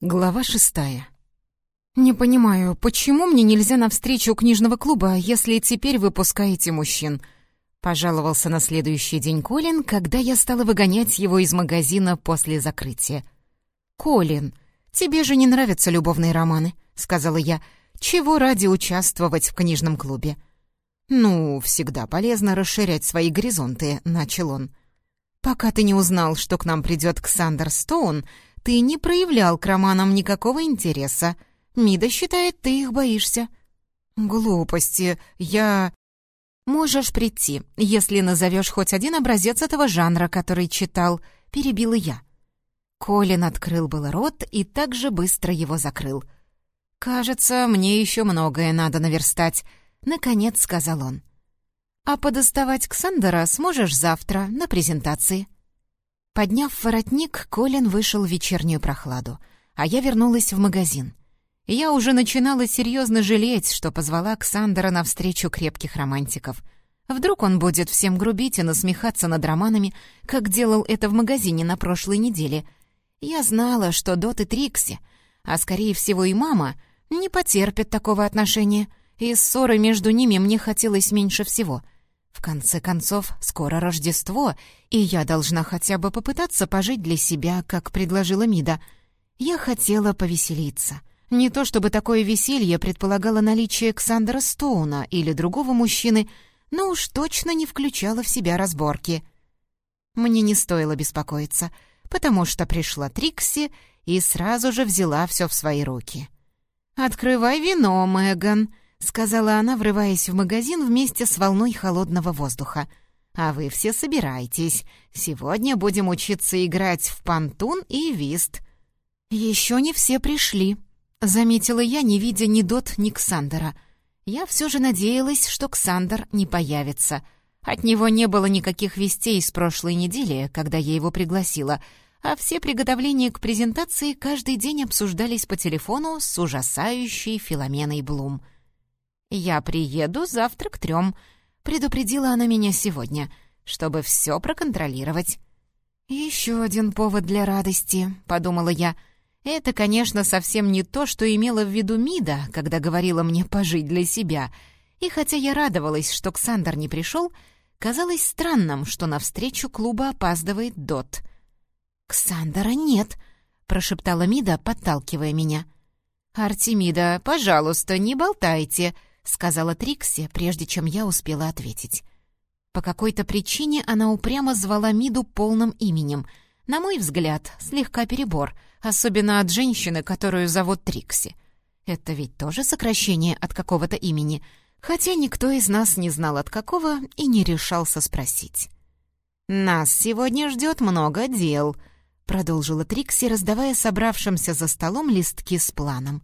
Глава шестая. «Не понимаю, почему мне нельзя на встречу книжного клуба, если теперь вы пускаете мужчин?» Пожаловался на следующий день Колин, когда я стала выгонять его из магазина после закрытия. «Колин, тебе же не нравятся любовные романы», — сказала я. «Чего ради участвовать в книжном клубе?» «Ну, всегда полезно расширять свои горизонты», — начал он. «Пока ты не узнал, что к нам придет Ксандер Стоун, ты не проявлял к романам никакого интереса. Мида считает, ты их боишься». «Глупости. Я...» «Можешь прийти, если назовешь хоть один образец этого жанра, который читал», — перебила я. Колин открыл было рот и так же быстро его закрыл. «Кажется, мне еще многое надо наверстать», — наконец сказал он. «А подоставать Ксандера сможешь завтра на презентации». Подняв воротник, Колин вышел в вечернюю прохладу, а я вернулась в магазин. Я уже начинала серьезно жалеть, что позвала Ксандера на встречу крепких романтиков. Вдруг он будет всем грубить и насмехаться над романами, как делал это в магазине на прошлой неделе. Я знала, что Дот и Трикси, а скорее всего и мама, не потерпят такого отношения, и ссоры между ними мне хотелось меньше всего — в конце концов, скоро Рождество, и я должна хотя бы попытаться пожить для себя, как предложила Мида. Я хотела повеселиться. Не то чтобы такое веселье предполагало наличие Ксандера Стоуна или другого мужчины, но уж точно не включало в себя разборки. Мне не стоило беспокоиться, потому что пришла Трикси и сразу же взяла все в свои руки. «Открывай вино, Меган», — сказала она, врываясь в магазин вместе с волной холодного воздуха. «А вы все собирайтесь. Сегодня будем учиться играть в пантун и вист». «Еще не все пришли», — заметила я, не видя ни Дот, ни Ксандера. Я все же надеялась, что Ксандер не появится. От него не было никаких вестей с прошлой недели, когда я его пригласила, а все приготовления к презентации каждый день обсуждались по телефону с ужасающей Филоменой Блум — «Я приеду завтра к трем», — предупредила она меня сегодня, чтобы все проконтролировать. «Еще один повод для радости», — подумала я. «Это, конечно, совсем не то, что имела в виду Мида, когда говорила мне пожить для себя. И хотя я радовалась, что Ксандр не пришел, казалось странным, что навстречу клуба опаздывает Дот». «Ксандера нет», — прошептала Мида, подталкивая меня. «Артемида, пожалуйста, не болтайте», —— сказала Трикси, прежде чем я успела ответить. По какой-то причине она упрямо звала Миду полным именем. На мой взгляд, слегка перебор, особенно от женщины, которую зовут Трикси. Это ведь тоже сокращение от какого-то имени, хотя никто из нас не знал от какого и не решался спросить. «Нас сегодня ждет много дел», — продолжила Трикси, раздавая собравшимся за столом листки с планом.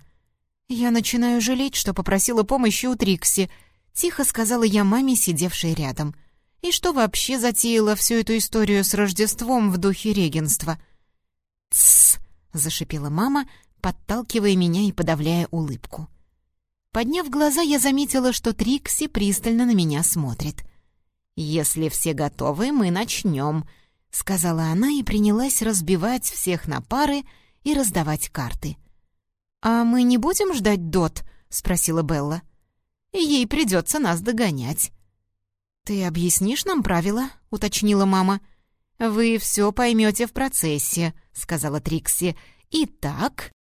«Я начинаю жалеть, что попросила помощи у Трикси», — тихо сказала я маме, сидевшей рядом. «И что вообще затеяла всю эту историю с Рождеством в духе регенства?» «Тссс!» — зашипела мама, подталкивая меня и подавляя улыбку. Подняв глаза, я заметила, что Трикси пристально на меня смотрит. «Если все готовы, мы начнем», — сказала она и принялась разбивать всех на пары и раздавать карты. «А мы не будем ждать Дот?» — спросила Белла. «Ей придется нас догонять». «Ты объяснишь нам правила?» — уточнила мама. «Вы все поймете в процессе», — сказала Трикси. «Итак...»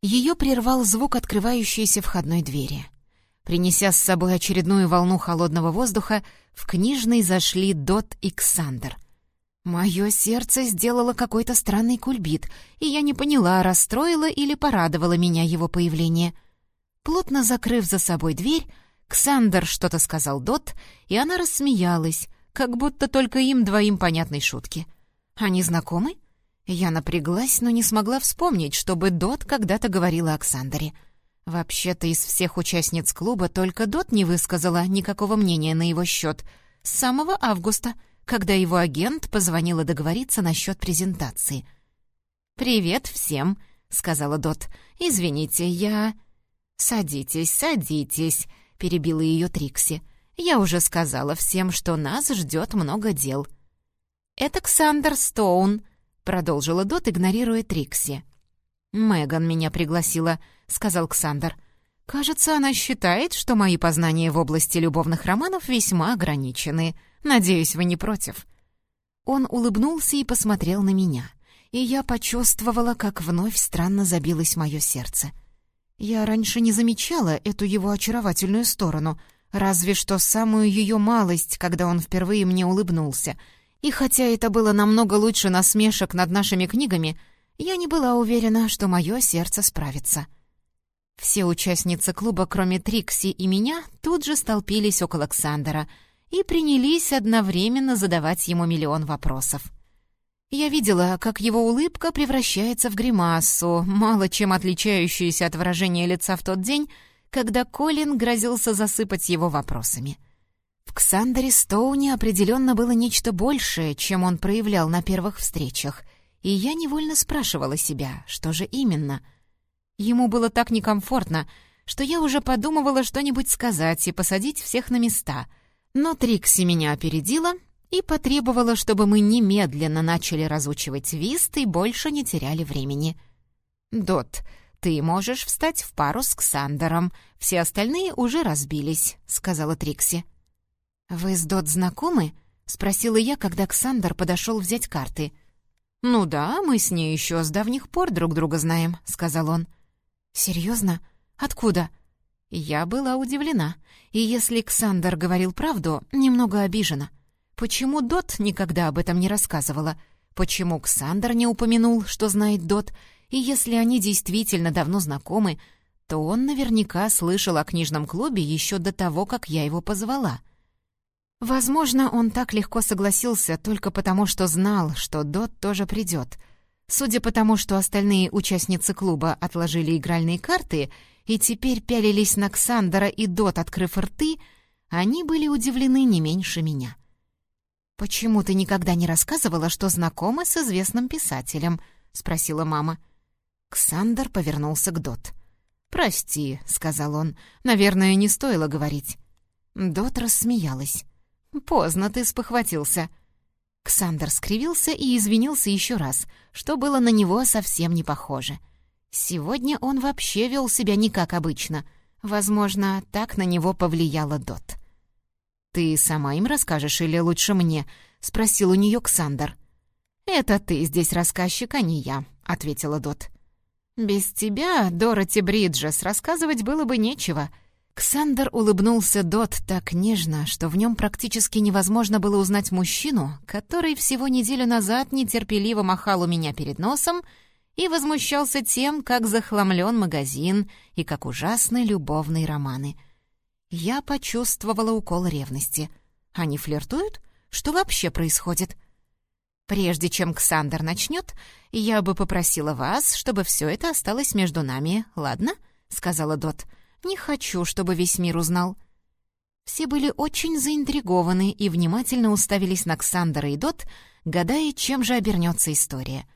Ее прервал звук открывающейся входной двери. Принеся с собой очередную волну холодного воздуха, в книжный зашли Дот и Ксандер — Мое сердце сделало какой-то странный кульбит, и я не поняла, расстроило или порадовало меня его появление. Плотно закрыв за собой дверь, Ксандер что-то сказал Дот, и она рассмеялась, как будто только им двоим понятной шутки. «Они знакомы?» Я напряглась, но не смогла вспомнить, чтобы Дот когда-то говорила о Ксандере. Вообще-то из всех участниц клуба только Дот не высказала никакого мнения на его счет. С самого августа — когда его агент позвонила договориться насчет презентации. «Привет всем», — сказала Дот. «Извините, я...» «Садитесь, садитесь», — перебила ее Трикси. «Я уже сказала всем, что нас ждет много дел». «Это Ксандер Стоун», — продолжила Дот, игнорируя Трикси. «Меган меня пригласила», — сказал Ксандр. «Кажется, она считает, что мои познания в области любовных романов весьма ограничены. Надеюсь, вы не против». Он улыбнулся и посмотрел на меня, и я почувствовала, как вновь странно забилось мое сердце. Я раньше не замечала эту его очаровательную сторону, разве что самую ее малость, когда он впервые мне улыбнулся. И хотя это было намного лучше насмешек над нашими книгами, я не была уверена, что мое сердце справится. Все участницы клуба, кроме Трикси и меня, тут же столпились около Ксандера — и принялись одновременно задавать ему миллион вопросов. Я видела, как его улыбка превращается в гримасу, мало чем отличающуюся от выражения лица в тот день, когда Колин грозился засыпать его вопросами. В Ксандере Стоуне определенно было нечто большее, чем он проявлял на первых встречах, и я невольно спрашивала себя, что же именно. Ему было так некомфортно, что я уже подумывала что-нибудь сказать и посадить всех на места — но Трикси меня опередила и потребовала, чтобы мы немедленно начали разучивать вист и больше не теряли времени. «Дот, ты можешь встать в пару с Ксандером, все остальные уже разбились», — сказала Трикси. «Вы с Дот знакомы?» — спросила я, когда Ксандер подошел взять карты. «Ну да, мы с ней еще с давних пор друг друга знаем», — сказал он. «Серьезно? Откуда?» Я была удивлена, и если Ксандер говорил правду, немного обижена. Почему Дот никогда об этом не рассказывала? Почему Ксандер не упомянул, что знает Дот? И если они действительно давно знакомы, то он наверняка слышал о книжном клубе еще до того, как я его позвала. Возможно, он так легко согласился только потому, что знал, что Дот тоже придет. Судя по тому, что остальные участницы клуба отложили игральные карты — и теперь пялились на Ксандера и Дот, открыв рты, они были удивлены не меньше меня. «Почему ты никогда не рассказывала, что знакома с известным писателем?» — спросила мама. Ксандер повернулся к Дот. «Прости», — сказал он, — «наверное, не стоило говорить». Дот рассмеялась. «Поздно ты спохватился». Ксандер скривился и извинился еще раз, что было на него совсем не похоже — Сегодня он вообще вел себя не как обычно. Возможно, так на него повлияла Дот. «Ты сама им расскажешь или лучше мне?» — спросил у нее Ксандр. «Это ты здесь рассказчик, а не я», — ответила Дот. «Без тебя, Дороти Бриджес, рассказывать было бы нечего». Ксандр улыбнулся Дот так нежно, что в нем практически невозможно было узнать мужчину, который всего неделю назад нетерпеливо махал у меня перед носом и возмущался тем, как захламлен магазин и как ужасны любовные романы. Я почувствовала укол ревности. Они флиртуют? Что вообще происходит? Прежде чем Ксандер начнет, я бы попросила вас, чтобы все это осталось между нами, ладно? сказала Дот. Не хочу, чтобы весь мир узнал. Все были очень заинтригованы и внимательно уставились на Ксандера и Дот, гадая, чем же обернется история —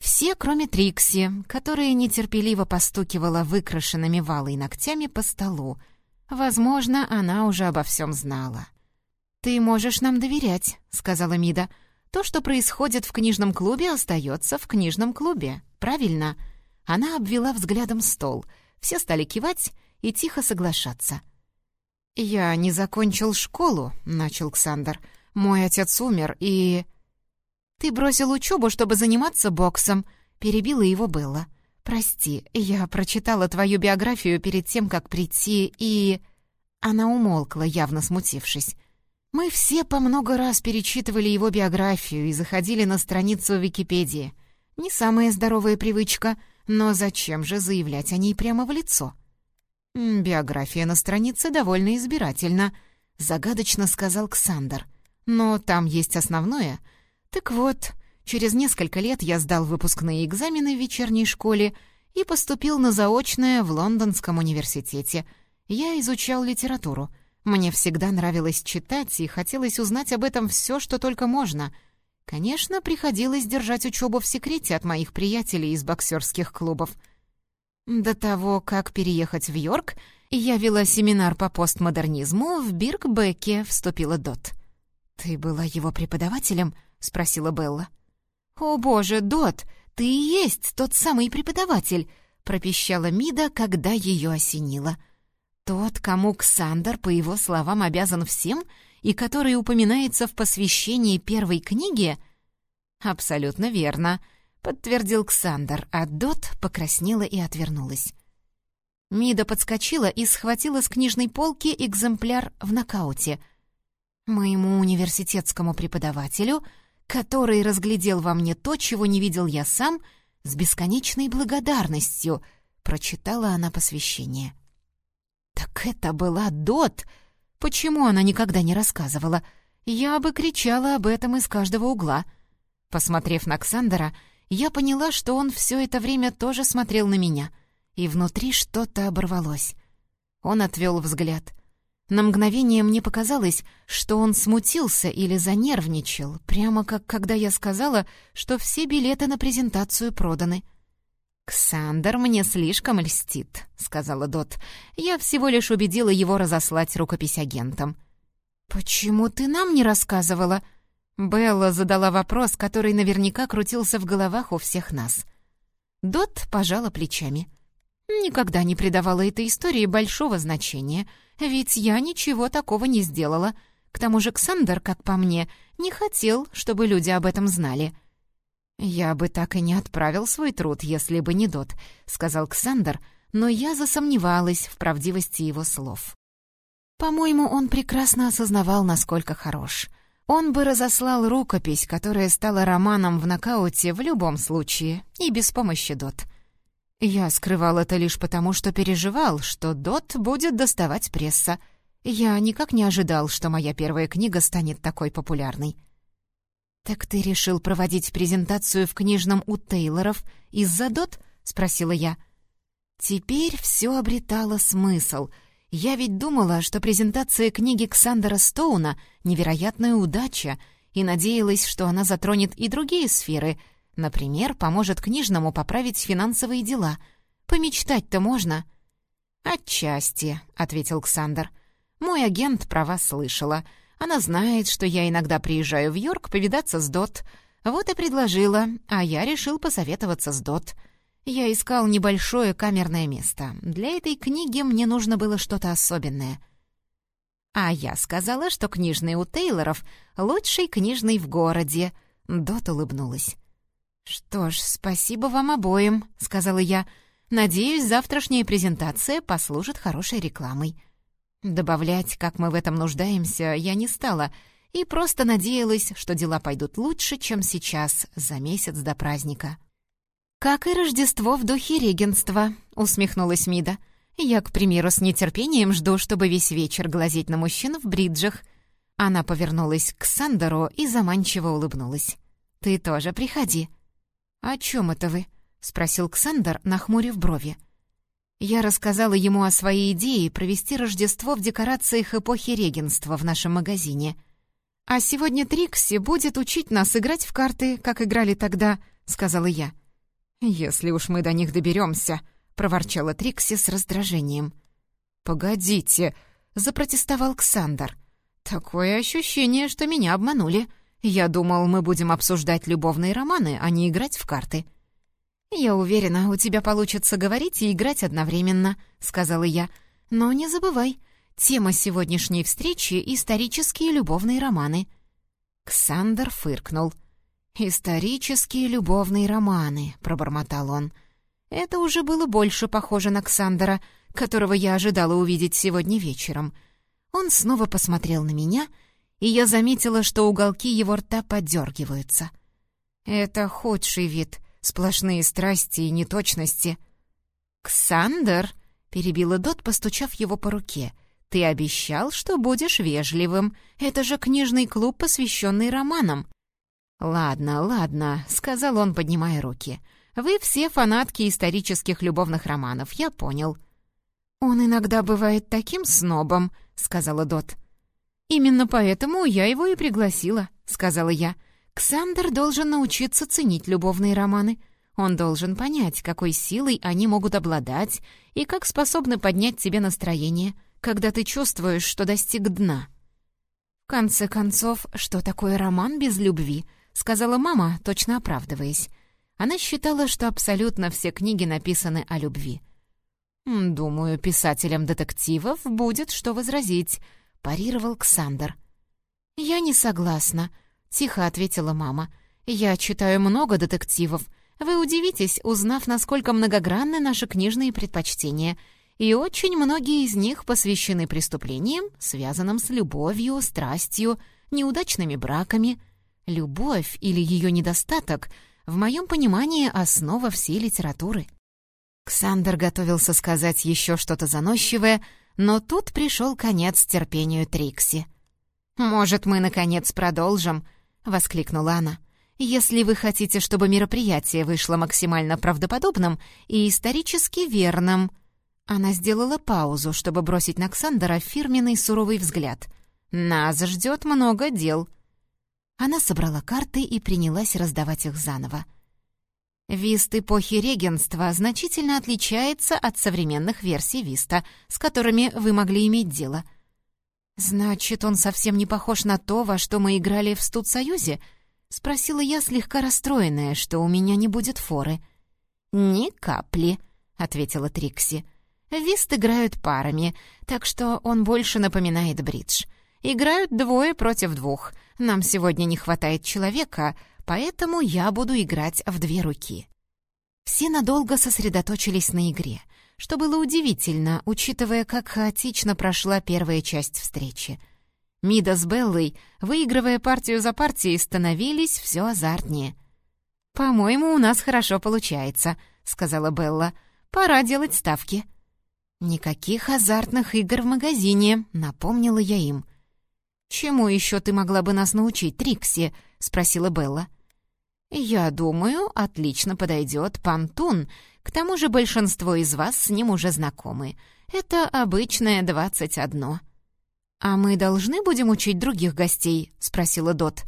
все, кроме Трикси, которая нетерпеливо постукивала выкрашенными валой ногтями по столу. Возможно, она уже обо всем знала. «Ты можешь нам доверять», — сказала Мида. «То, что происходит в книжном клубе, остается в книжном клубе. Правильно?» Она обвела взглядом стол. Все стали кивать и тихо соглашаться. «Я не закончил школу», — начал Ксандр. «Мой отец умер, и...» «Ты бросил учебу, чтобы заниматься боксом», — перебила его Белла. «Прости, я прочитала твою биографию перед тем, как прийти, и...» Она умолкла, явно смутившись. «Мы все по много раз перечитывали его биографию и заходили на страницу Википедии. Не самая здоровая привычка, но зачем же заявлять о ней прямо в лицо?» «Биография на странице довольно избирательна», — загадочно сказал Ксандр. «Но там есть основное — так вот, через несколько лет я сдал выпускные экзамены в вечерней школе и поступил на заочное в Лондонском университете. Я изучал литературу. Мне всегда нравилось читать и хотелось узнать об этом все, что только можно. Конечно, приходилось держать учебу в секрете от моих приятелей из боксерских клубов. До того, как переехать в Йорк, я вела семинар по постмодернизму в Биркбеке, вступила Дот. «Ты была его преподавателем?» — спросила Белла. «О боже, Дот, ты и есть тот самый преподаватель!» — пропищала Мида, когда ее осенило. «Тот, кому Ксандр, по его словам, обязан всем, и который упоминается в посвящении первой книги?» «Абсолютно верно», — подтвердил Ксандр, а Дот покраснела и отвернулась. Мида подскочила и схватила с книжной полки экземпляр в нокауте. Моему университетскому преподавателю, который разглядел во мне то, чего не видел я сам, с бесконечной благодарностью, прочитала она посвящение. «Так это была Дот!» Почему она никогда не рассказывала? Я бы кричала об этом из каждого угла. Посмотрев на Ксандера, я поняла, что он все это время тоже смотрел на меня, и внутри что-то оборвалось. Он отвел взгляд. На мгновение мне показалось, что он смутился или занервничал, прямо как когда я сказала, что все билеты на презентацию проданы — «Ксандр мне слишком льстит», — сказала Дот. «Я всего лишь убедила его разослать рукопись агентам». «Почему ты нам не рассказывала?» Белла задала вопрос, который наверняка крутился в головах у всех нас. Дот пожала плечами. «Никогда не придавала этой истории большого значения, ведь я ничего такого не сделала. К тому же Ксандр, как по мне, не хотел, чтобы люди об этом знали». «Я бы так и не отправил свой труд, если бы не Дот», — сказал Ксандр, но я засомневалась в правдивости его слов. По-моему, он прекрасно осознавал, насколько хорош. Он бы разослал рукопись, которая стала романом в нокауте в любом случае, и без помощи Дот. Я скрывал это лишь потому, что переживал, что Дот будет доставать пресса. Я никак не ожидал, что моя первая книга станет такой популярной. «Так ты решил проводить презентацию в книжном у Тейлоров из-за Дот?» — спросила я. Теперь все обретало смысл. Я ведь думала, что презентация книги Ксандера Стоуна — невероятная удача, и надеялась, что она затронет и другие сферы. Например, поможет книжному поправить финансовые дела. Помечтать-то можно. «Отчасти», — ответил Ксандер. «Мой агент про вас слышала». Она знает, что я иногда приезжаю в Йорк повидаться с Дот. Вот и предложила, а я решил посоветоваться с Дот. Я искал небольшое камерное место. Для этой книги мне нужно было что-то особенное. А я сказала, что книжный у Тейлоров — лучший книжный в городе. Дот улыбнулась. «Что ж, спасибо вам обоим», — сказала я. «Надеюсь, завтрашняя презентация послужит хорошей рекламой». Добавлять, как мы в этом нуждаемся, я не стала и просто надеялась, что дела пойдут лучше, чем сейчас, за месяц до праздника. «Как и Рождество в духе регенства», — усмехнулась Мида. «Я, к примеру, с нетерпением жду, чтобы весь вечер глазеть на мужчин в бриджах». Она повернулась к Сандеру и заманчиво улыбнулась. «Ты тоже приходи». «О чем это вы?» — спросил Ксандер, нахмурив брови. Я рассказала ему о своей идее провести Рождество в декорациях эпохи регенства в нашем магазине. «А сегодня Трикси будет учить нас играть в карты, как играли тогда», — сказала я. «Если уж мы до них доберемся», — проворчала Трикси с раздражением. «Погодите», — запротестовал Ксандр. «Такое ощущение, что меня обманули. Я думал, мы будем обсуждать любовные романы, а не играть в карты». «Я уверена, у тебя получится говорить и играть одновременно», — сказала я. «Но не забывай, тема сегодняшней встречи — исторические любовные романы». Ксандр фыркнул. «Исторические любовные романы», — пробормотал он. Это уже было больше похоже на Ксандера, которого я ожидала увидеть сегодня вечером. Он снова посмотрел на меня, и я заметила, что уголки его рта подергиваются. «Это худший вид», — Сплошные страсти и неточности. «Ксандер!» — перебила Дот, постучав его по руке. «Ты обещал, что будешь вежливым. Это же книжный клуб, посвященный романам». «Ладно, ладно», — сказал он, поднимая руки. «Вы все фанатки исторических любовных романов, я понял». «Он иногда бывает таким снобом», — сказала Дот. «Именно поэтому я его и пригласила», — сказала я. Ксандер должен научиться ценить любовные романы. Он должен понять, какой силой они могут обладать и как способны поднять тебе настроение, когда ты чувствуешь, что достиг дна. «В конце концов, что такое роман без любви?» — сказала мама, точно оправдываясь. Она считала, что абсолютно все книги написаны о любви. «Думаю, писателям детективов будет что возразить», — парировал Ксандр. «Я не согласна», — тихо ответила мама. «Я читаю много детективов. Вы удивитесь, узнав, насколько многогранны наши книжные предпочтения. И очень многие из них посвящены преступлениям, связанным с любовью, страстью, неудачными браками. Любовь или ее недостаток — в моем понимании, основа всей литературы. Ксандер готовился сказать еще что-то заносчивое, но тут пришел конец терпению Трикси. «Может, мы, наконец, продолжим?» — воскликнула она. «Если вы хотите, чтобы мероприятие вышло максимально правдоподобным и исторически верным...» Она сделала паузу, чтобы бросить на Ксандера фирменный суровый взгляд. «Нас ждет много дел». Она собрала карты и принялась раздавать их заново. Вист эпохи регенства значительно отличается от современных версий Виста, с которыми вы могли иметь дело. «Значит, он совсем не похож на то, во что мы играли в студсоюзе?» — спросила я, слегка расстроенная, что у меня не будет форы. «Ни капли», — ответила Трикси. «Вист играют парами, так что он больше напоминает бридж. Играют двое против двух — нам сегодня не хватает человека, поэтому я буду играть в две руки». Все надолго сосредоточились на игре, что было удивительно, учитывая, как хаотично прошла первая часть встречи. Мида с Беллой, выигрывая партию за партией, становились все азартнее. «По-моему, у нас хорошо получается», — сказала Белла. «Пора делать ставки». «Никаких азартных игр в магазине», — напомнила я им. «Чему еще ты могла бы нас научить, Трикси?» — спросила Белла. «Я думаю, отлично подойдет Пантун. К тому же большинство из вас с ним уже знакомы. Это обычное двадцать одно». «А мы должны будем учить других гостей?» — спросила Дот.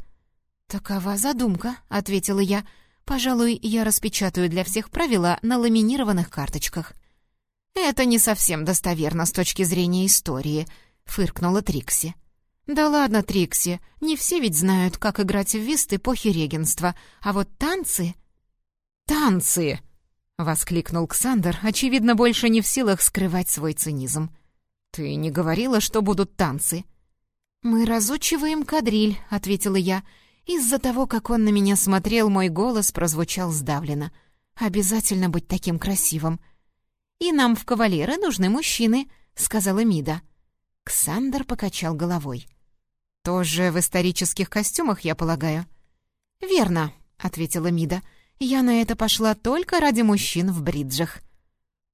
«Такова задумка», — ответила я. «Пожалуй, я распечатаю для всех правила на ламинированных карточках». «Это не совсем достоверно с точки зрения истории», — фыркнула Трикси. «Да ладно, Трикси, не все ведь знают, как играть в вист эпохи регенства, а вот танцы...» «Танцы!» — воскликнул Ксандер, очевидно, больше не в силах скрывать свой цинизм. «Ты не говорила, что будут танцы?» «Мы разучиваем кадриль», — ответила я. Из-за того, как он на меня смотрел, мой голос прозвучал сдавленно. «Обязательно быть таким красивым». «И нам в кавалеры нужны мужчины», — сказала Мида. Ксандер покачал головой. «Тоже в исторических костюмах, я полагаю?» «Верно», — ответила Мида. «Я на это пошла только ради мужчин в бриджах».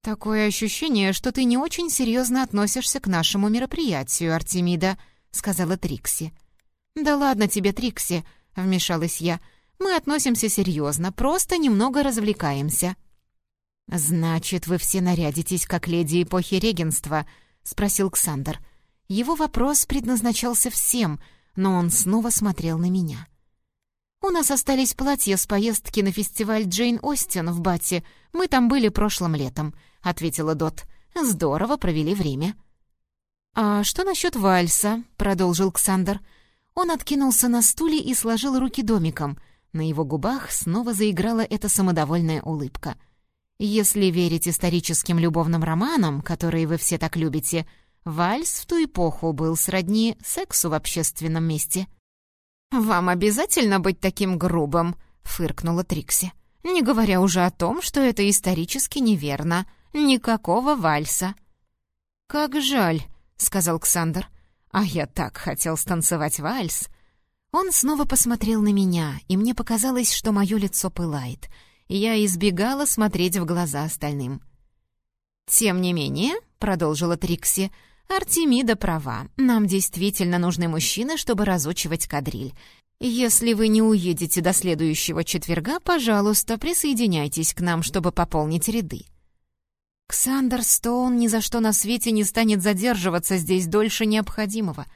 «Такое ощущение, что ты не очень серьезно относишься к нашему мероприятию, Артемида», — сказала Трикси. «Да ладно тебе, Трикси», — вмешалась я. «Мы относимся серьезно, просто немного развлекаемся». «Значит, вы все нарядитесь, как леди эпохи регенства?» — спросил Ксандр. Его вопрос предназначался всем, но он снова смотрел на меня. «У нас остались платья с поездки на фестиваль Джейн Остин в Бате. Мы там были прошлым летом», — ответила Дот. «Здорово провели время». «А что насчет вальса?» — продолжил Ксандр. Он откинулся на стуле и сложил руки домиком. На его губах снова заиграла эта самодовольная улыбка. «Если верить историческим любовным романам, которые вы все так любите, Вальс в ту эпоху был сродни сексу в общественном месте. «Вам обязательно быть таким грубым?» — фыркнула Трикси. «Не говоря уже о том, что это исторически неверно. Никакого вальса». «Как жаль», — сказал Ксандр. «А я так хотел станцевать вальс». Он снова посмотрел на меня, и мне показалось, что мое лицо пылает. Я избегала смотреть в глаза остальным. «Тем не менее», — продолжила Трикси, — Артемида права. Нам действительно нужны мужчины, чтобы разучивать кадриль. Если вы не уедете до следующего четверга, пожалуйста, присоединяйтесь к нам, чтобы пополнить ряды. Ксандер Стоун ни за что на свете не станет задерживаться здесь дольше необходимого.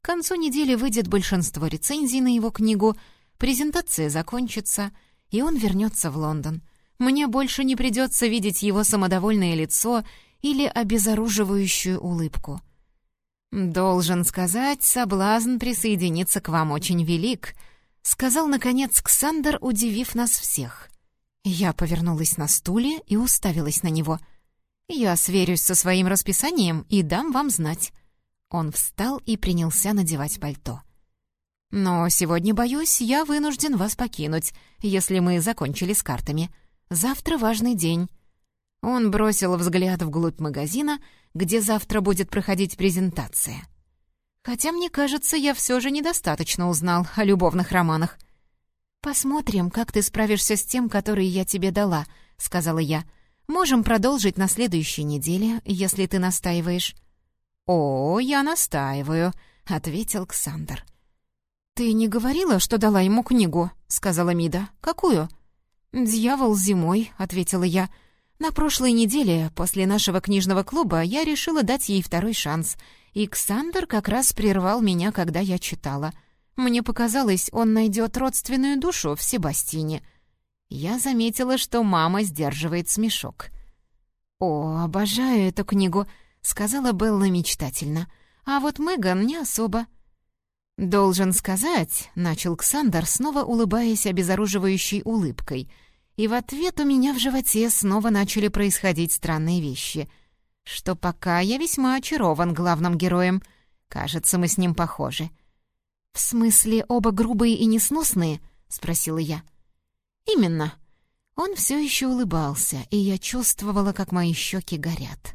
К концу недели выйдет большинство рецензий на его книгу, презентация закончится, и он вернется в Лондон. Мне больше не придется видеть его самодовольное лицо или обезоруживающую улыбку. «Должен сказать, соблазн присоединиться к вам очень велик», — сказал, наконец, Ксандер, удивив нас всех. Я повернулась на стуле и уставилась на него. «Я сверюсь со своим расписанием и дам вам знать». Он встал и принялся надевать пальто. «Но сегодня, боюсь, я вынужден вас покинуть, если мы закончили с картами. Завтра важный день». Он бросил взгляд вглубь магазина, где завтра будет проходить презентация. Хотя, мне кажется, я все же недостаточно узнал о любовных романах. «Посмотрим, как ты справишься с тем, который я тебе дала», — сказала я. «Можем продолжить на следующей неделе, если ты настаиваешь». «О, я настаиваю», — ответил Ксандр. «Ты не говорила, что дала ему книгу?» — сказала Мида. «Какую?» «Дьявол зимой», — ответила я. «На прошлой неделе, после нашего книжного клуба, я решила дать ей второй шанс, и Ксандр как раз прервал меня, когда я читала. Мне показалось, он найдет родственную душу в Себастине». Я заметила, что мама сдерживает смешок. «О, обожаю эту книгу», — сказала Белла мечтательно. «А вот Меган не особо». «Должен сказать», — начал Ксандер, снова улыбаясь обезоруживающей улыбкой. И в ответ у меня в животе снова начали происходить странные вещи. Что пока я весьма очарован главным героем. Кажется, мы с ним похожи. «В смысле, оба грубые и несносные?» — спросила я. «Именно». Он все еще улыбался, и я чувствовала, как мои щеки горят.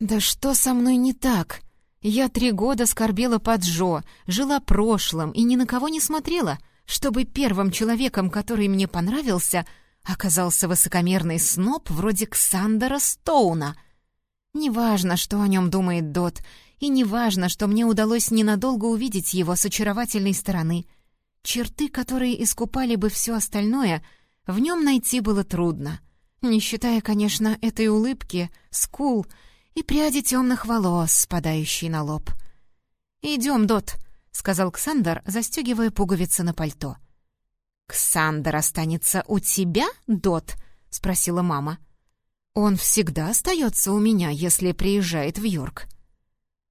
«Да что со мной не так? Я три года скорбела под Джо, жила прошлым и ни на кого не смотрела, чтобы первым человеком, который мне понравился, оказался высокомерный сноб вроде Ксандера Стоуна. Неважно, что о нем думает Дот, и неважно, что мне удалось ненадолго увидеть его с очаровательной стороны. Черты, которые искупали бы все остальное, в нем найти было трудно. Не считая, конечно, этой улыбки, скул — и пряди темных волос, спадающие на лоб. «Идем, Дот», — сказал Ксандр, застегивая пуговицы на пальто. «Ксандр останется у тебя, Дот?» — спросила мама. «Он всегда остается у меня, если приезжает в Йорк».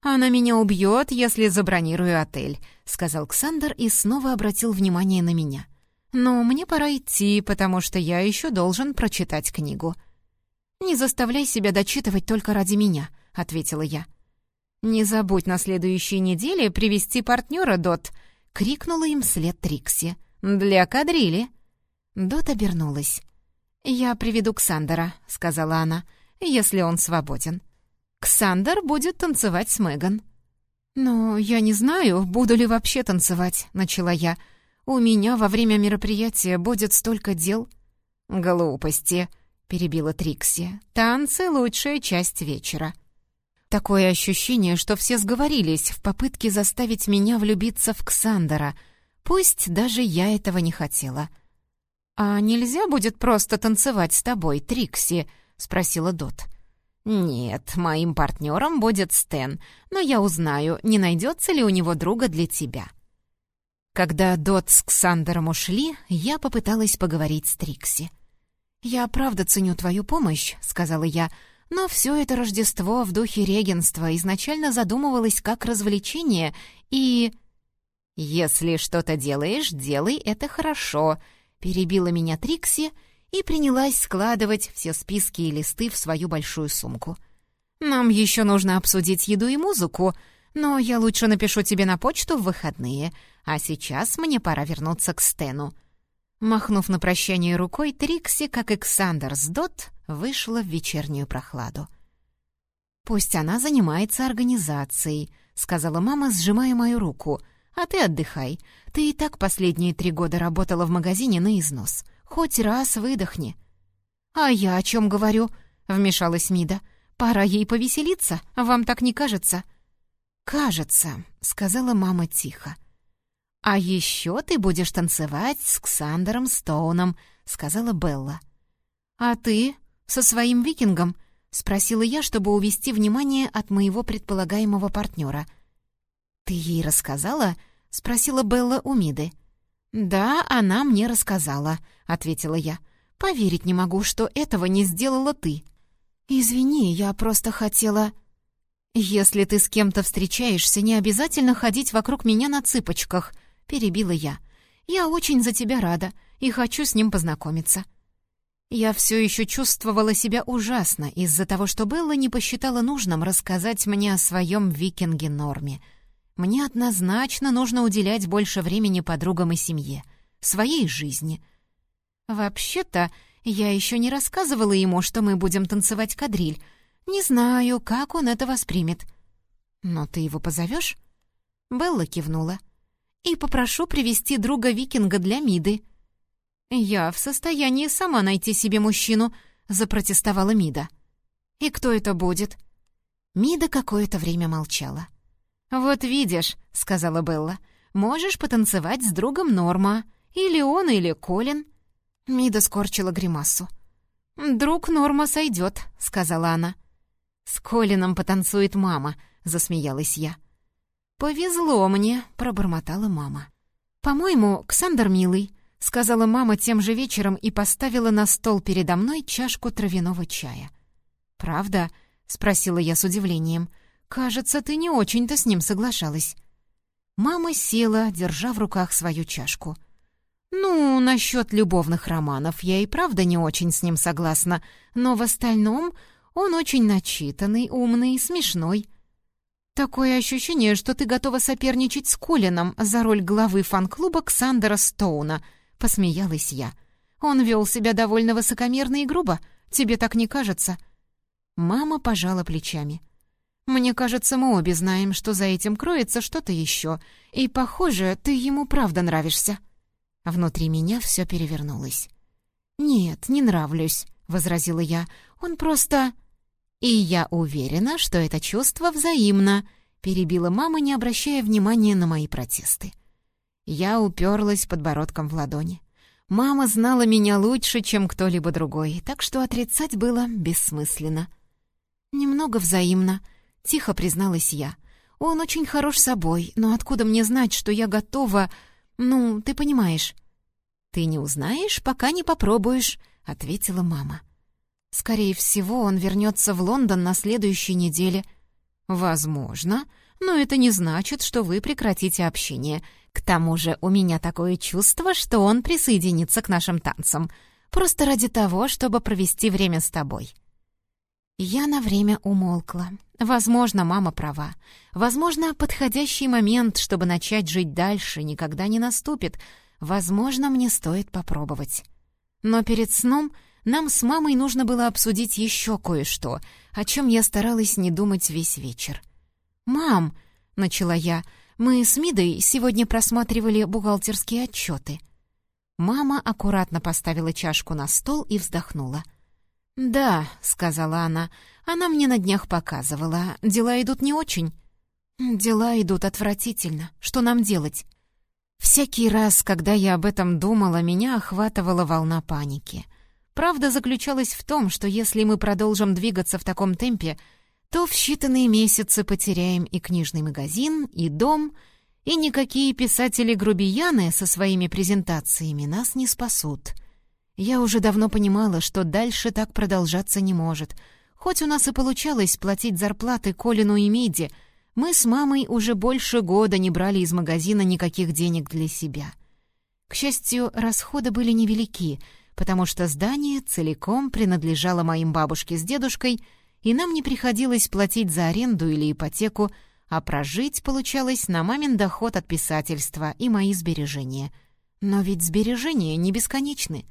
«Она меня убьет, если забронирую отель», — сказал Ксандр и снова обратил внимание на меня. «Но мне пора идти, потому что я еще должен прочитать книгу». «Не заставляй себя дочитывать только ради меня», — ответила я. «Не забудь на следующей неделе привести партнера, Дот», — крикнула им вслед Трикси. «Для кадрили». Дот обернулась. «Я приведу Ксандера», — сказала она, — «если он свободен». «Ксандер будет танцевать с Меган». «Но я не знаю, буду ли вообще танцевать», — начала я. «У меня во время мероприятия будет столько дел». «Глупости», — перебила Трикси. «Танцы — лучшая часть вечера». Такое ощущение, что все сговорились в попытке заставить меня влюбиться в Ксандера, пусть даже я этого не хотела. «А нельзя будет просто танцевать с тобой, Трикси?» — спросила Дот. «Нет, моим партнером будет Стэн, но я узнаю, не найдется ли у него друга для тебя». Когда Дот с Ксандером ушли, я попыталась поговорить с Трикси. «Я правда ценю твою помощь», — сказала я, «но все это Рождество в духе регенства изначально задумывалось как развлечение и...» «Если что-то делаешь, делай это хорошо», — перебила меня Трикси и принялась складывать все списки и листы в свою большую сумку. «Нам еще нужно обсудить еду и музыку, но я лучше напишу тебе на почту в выходные, а сейчас мне пора вернуться к Стэну». Махнув на прощание рукой, Трикси, как Александр с Дот, вышла в вечернюю прохладу. «Пусть она занимается организацией», — сказала мама, сжимая мою руку. «А ты отдыхай. Ты и так последние три года работала в магазине на износ. Хоть раз выдохни». «А я о чем говорю?» — вмешалась Мида. «Пора ей повеселиться, вам так не кажется?» «Кажется», — сказала мама тихо. «А еще ты будешь танцевать с Ксандером Стоуном», — сказала Белла. «А ты со своим викингом?» — спросила я, чтобы увести внимание от моего предполагаемого партнера. «Ты ей рассказала?» — спросила Белла у Миды. «Да, она мне рассказала», — ответила я. «Поверить не могу, что этого не сделала ты». «Извини, я просто хотела...» «Если ты с кем-то встречаешься, не обязательно ходить вокруг меня на цыпочках», — перебила я. «Я очень за тебя рада и хочу с ним познакомиться». Я все еще чувствовала себя ужасно из-за того, что Белла не посчитала нужным рассказать мне о своем викинге-норме. Мне однозначно нужно уделять больше времени подругам и семье, своей жизни. Вообще-то, я еще не рассказывала ему, что мы будем танцевать кадриль. Не знаю, как он это воспримет. Но ты его позовешь? Белла кивнула. И попрошу привести друга викинга для Миды. «Я в состоянии сама найти себе мужчину», — запротестовала Мида. «И кто это будет?» Мида какое-то время молчала. «Вот видишь», — сказала Белла, — «можешь потанцевать с другом Норма. Или он, или Колин». Мида скорчила гримасу. «Друг Норма сойдет», — сказала она. «С Колином потанцует мама», — засмеялась я. «Повезло мне», — пробормотала мама. «По-моему, Ксандр милый. — сказала мама тем же вечером и поставила на стол передо мной чашку травяного чая. «Правда?» — спросила я с удивлением. «Кажется, ты не очень-то с ним соглашалась». Мама села, держа в руках свою чашку. «Ну, насчет любовных романов я и правда не очень с ним согласна, но в остальном он очень начитанный, умный, смешной». «Такое ощущение, что ты готова соперничать с Колином за роль главы фан-клуба Ксандера Стоуна», — посмеялась я. «Он вел себя довольно высокомерно и грубо. Тебе так не кажется?» Мама пожала плечами. «Мне кажется, мы обе знаем, что за этим кроется что-то еще, и, похоже, ты ему правда нравишься». Внутри меня все перевернулось. «Нет, не нравлюсь», — возразила я. «Он просто...» «И я уверена, что это чувство взаимно», — перебила мама, не обращая внимания на мои протесты. Я уперлась подбородком в ладони. Мама знала меня лучше, чем кто-либо другой, так что отрицать было бессмысленно. «Немного взаимно», — тихо призналась я. «Он очень хорош собой, но откуда мне знать, что я готова... Ну, ты понимаешь». «Ты не узнаешь, пока не попробуешь», — ответила мама. «Скорее всего, он вернется в Лондон на следующей неделе». «Возможно, но это не значит, что вы прекратите общение. К тому же у меня такое чувство, что он присоединится к нашим танцам. Просто ради того, чтобы провести время с тобой». Я на время умолкла. Возможно, мама права. Возможно, подходящий момент, чтобы начать жить дальше, никогда не наступит. Возможно, мне стоит попробовать. Но перед сном нам с мамой нужно было обсудить еще кое-что, о чем я старалась не думать весь вечер. «Мам!» — начала я — мы с Мидой сегодня просматривали бухгалтерские отчеты. Мама аккуратно поставила чашку на стол и вздохнула. «Да», — сказала она, — «она мне на днях показывала. Дела идут не очень». «Дела идут отвратительно. Что нам делать?» Всякий раз, когда я об этом думала, меня охватывала волна паники. Правда заключалась в том, что если мы продолжим двигаться в таком темпе, то в считанные месяцы потеряем и книжный магазин, и дом, и никакие писатели-грубияны со своими презентациями нас не спасут. Я уже давно понимала, что дальше так продолжаться не может. Хоть у нас и получалось платить зарплаты Колину и Миди, мы с мамой уже больше года не брали из магазина никаких денег для себя. К счастью, расходы были невелики, потому что здание целиком принадлежало моим бабушке с дедушкой — и нам не приходилось платить за аренду или ипотеку, а прожить получалось на мамин доход от писательства и мои сбережения. Но ведь сбережения не бесконечны.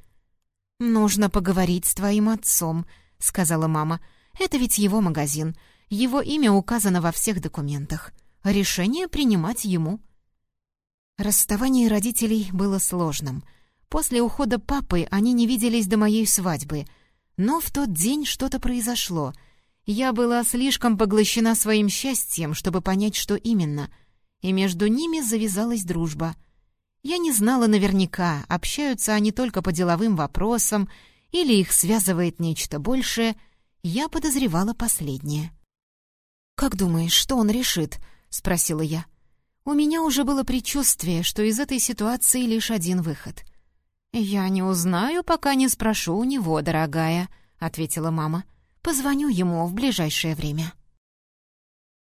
«Нужно поговорить с твоим отцом», — сказала мама. «Это ведь его магазин. Его имя указано во всех документах. Решение принимать ему». Расставание родителей было сложным. После ухода папы они не виделись до моей свадьбы. Но в тот день что-то произошло — я была слишком поглощена своим счастьем, чтобы понять, что именно, и между ними завязалась дружба. Я не знала наверняка, общаются они только по деловым вопросам или их связывает нечто большее, я подозревала последнее. «Как думаешь, что он решит?» — спросила я. У меня уже было предчувствие, что из этой ситуации лишь один выход. «Я не узнаю, пока не спрошу у него, дорогая», — ответила мама. — Позвоню ему в ближайшее время».